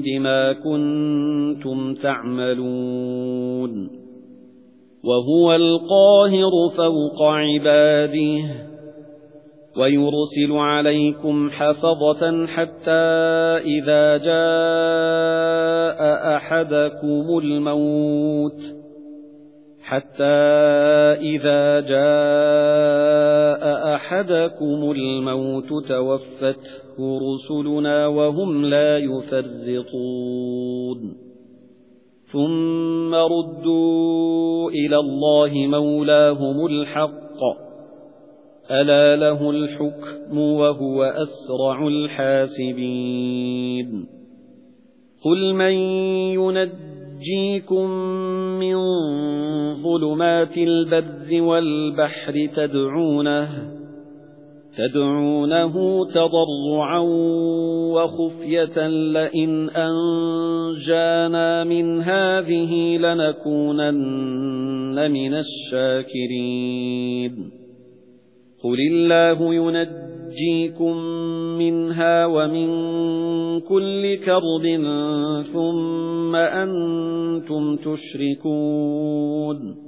بِمَا كُنتُمْ تَعْمَلُونَ وَهُوَ الْقَاهِرُ فَوْقَ عِبَادِهِ وَيُرْسِلُ عَلَيْكُمْ حَفَظَةً حَتَّى إِذَا جَاءَ أَحَدَكُمُ الْمَوْتُ حَتَّى إِذَا جَاءَ أَحَدَكُمُ الْمَوْتُ تَوَفَّتْهُ رُسُلُنَا وَهُمْ لَا يُفَرِّطُونَ. ثُمَّ رُدُّوا إِلَى اللَّهِ مَوْلَاهُمُ الْحَقِّ. أَلَا لَهُ الْحُكْمُ وَهُوَ أَسْرَعُ الْحَاسِبِينَ. قُلْ مَن يُنَجِّيكُم مِّن ظُلُمَاتِ الْبَرِّ وَالْبَحْرِ تَدْعُونَهُ تَدْعُونَهُ تَضَرُّعًا وَخُفْيَةً لَّئِنْ أَنجَانَا مِنْ هَٰذِهِ لَنَكُونَنَّ مِنَ الشَّاكِرِينَ. قُلِ اللَّهُ يُنَجِّيكُم مِّنْهَا وَمِن كُلِّ كَرْبٍ ثُمَّ أَنتُمْ تُشْرِكُونَ.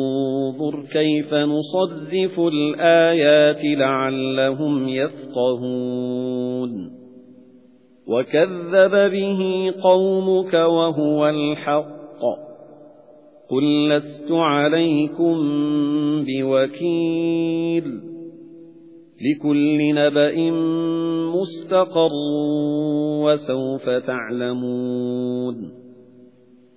انظُرْ كَيْفَ نُصَرِّفُ الْآيَاتِ لَعَلَّهُمْ يَفْقَهُونَ. وَكَذَّبَ بِهِ قَوْمُكَ وَهُوَ الْحَقُّ. قُل لَّسْتُ عَلَيْكُمْ بِوَكِيلٍ. لِكُلِّ نَبَإٍ مُسْتَقَرٌّ وَسَوْفَ تَعْلَمُونَ.